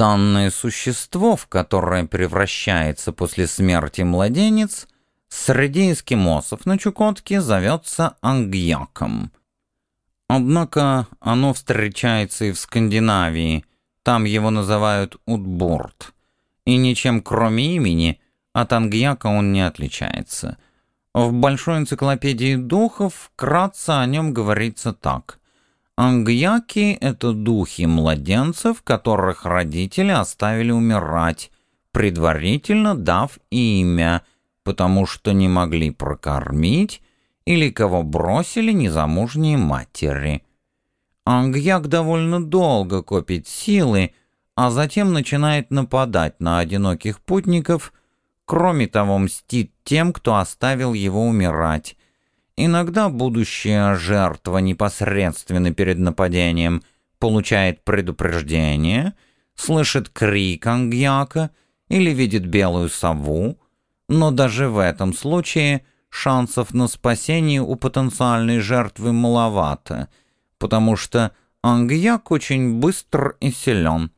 Данное существо, в которое превращается после смерти младенец, среди эскимосов на Чукотке зовется ангьяком. Однако оно встречается и в Скандинавии, там его называют утбурт, и ничем кроме имени от ангьяка он не отличается. В Большой энциклопедии духов вкратце о нем говорится так. Ангьяки — это духи младенцев, которых родители оставили умирать, предварительно дав имя, потому что не могли прокормить или кого бросили незамужние матери. Ангьяк довольно долго копит силы, а затем начинает нападать на одиноких путников, кроме того мстит тем, кто оставил его умирать, Иногда будущая жертва непосредственно перед нападением получает предупреждение, слышит крик ангьяка или видит белую сову, но даже в этом случае шансов на спасение у потенциальной жертвы маловато, потому что ангьяк очень быстр и силен.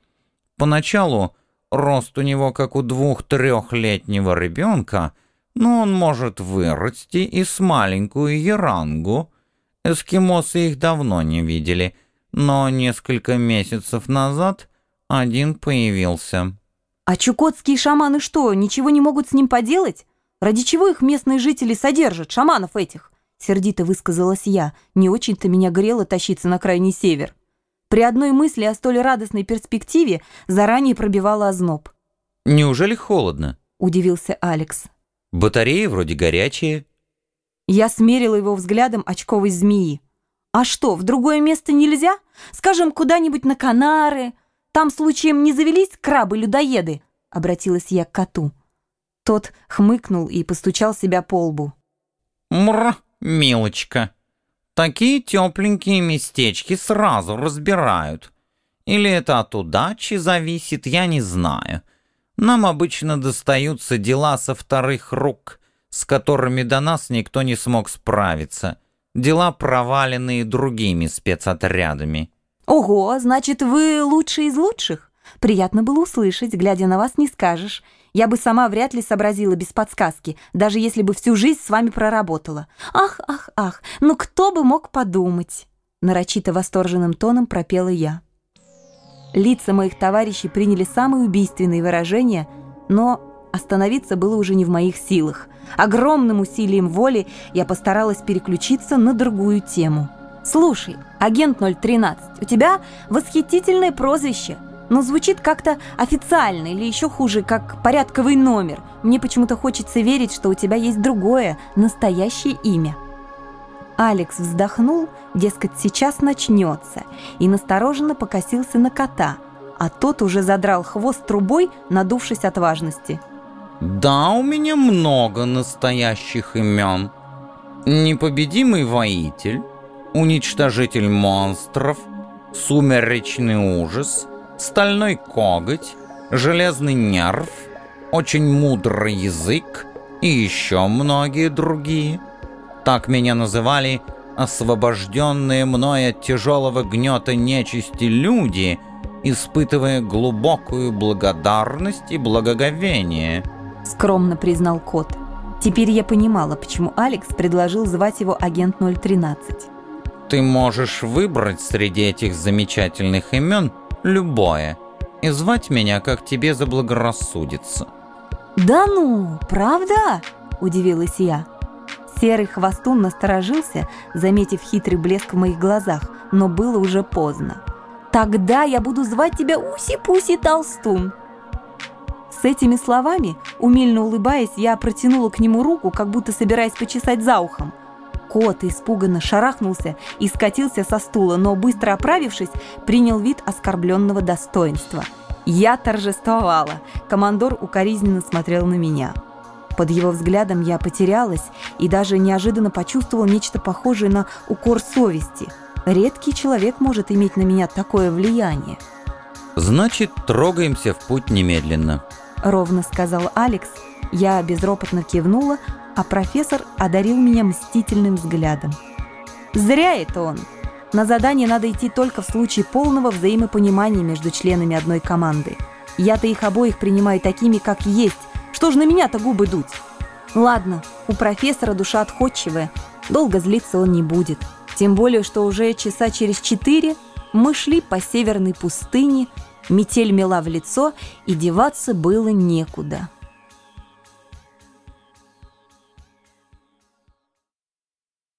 Поначалу рост у него как у двух-трехлетнего ребенка – но он может вырасти и с маленькую ярангу. Эскимосы их давно не видели, но несколько месяцев назад один появился. А чукотские шаманы что, ничего не могут с ним поделать? Ради чего их местные жители содержат, шаманов этих? Сердито высказалась я. Не очень-то меня грело тащиться на крайний север. При одной мысли о столь радостной перспективе заранее пробивала озноб. «Неужели холодно?» – удивился Алекс. Батареи вроде горячие. Я смерила его взглядом очковой змеи. А что, в другое место нельзя? Скажем, куда-нибудь на Канары. Там случаем не завелись крабы-людоеды? Обратилась я к коту. Тот хмыкнул и постучал себя по лбу. Мр, милочка, такие тепленькие местечки сразу разбирают. Или это от удачи зависит, я не знаю. Нам обычно достаются дела со вторых рук, с которыми до нас никто не смог справиться. Дела, проваленные другими спецотрядами. Ого, значит, вы лучший из лучших? Приятно было услышать, глядя на вас не скажешь. Я бы сама вряд ли сообразила без подсказки, даже если бы всю жизнь с вами проработала. Ах, ах, ах, ну кто бы мог подумать? Нарочито восторженным тоном пропела я. Лица моих товарищей приняли самые убийственные выражения, но остановиться было уже не в моих силах. Огромным усилием воли я постаралась переключиться на другую тему. «Слушай, агент 013, у тебя восхитительное прозвище, но звучит как-то официально или еще хуже, как порядковый номер. Мне почему-то хочется верить, что у тебя есть другое, настоящее имя». Алекс вздохнул, дескать, сейчас начнется, и настороженно покосился на кота, а тот уже задрал хвост трубой, надувшись от важности. «Да, у меня много настоящих имен. Непобедимый воитель, уничтожитель монстров, сумеречный ужас, стальной коготь, железный нерв, очень мудрый язык и еще многие другие». Так меня называли освобожденные мной от тяжелого гнета нечисти люди, испытывая глубокую благодарность и благоговение. Скромно признал кот. Теперь я понимала, почему Алекс предложил звать его агент 013. Ты можешь выбрать среди этих замечательных имен любое и звать меня, как тебе заблагорассудится. «Да ну, правда?» – удивилась я. Серый хвостун насторожился, заметив хитрый блеск в моих глазах, но было уже поздно. «Тогда я буду звать тебя Уси-Пуси Толстун!» С этими словами, умильно улыбаясь, я протянула к нему руку, как будто собираясь почесать за ухом. Кот испуганно шарахнулся и скатился со стула, но, быстро оправившись, принял вид оскорбленного достоинства. Я торжествовала. Командор укоризненно смотрел на меня. Под его взглядом я потерялась и даже неожиданно почувствовала нечто похожее на укор совести. Редкий человек может иметь на меня такое влияние. «Значит, трогаемся в путь немедленно», — ровно сказал Алекс. Я безропотно кивнула, а профессор одарил меня мстительным взглядом. «Зря это он. На задание надо идти только в случае полного взаимопонимания между членами одной команды». Я-то их обоих принимаю такими, как есть. Что ж на меня-то губы дуть? Ладно, у профессора душа отходчивая. Долго злиться он не будет. Тем более, что уже часа через четыре мы шли по северной пустыне, метель мела в лицо, и деваться было некуда.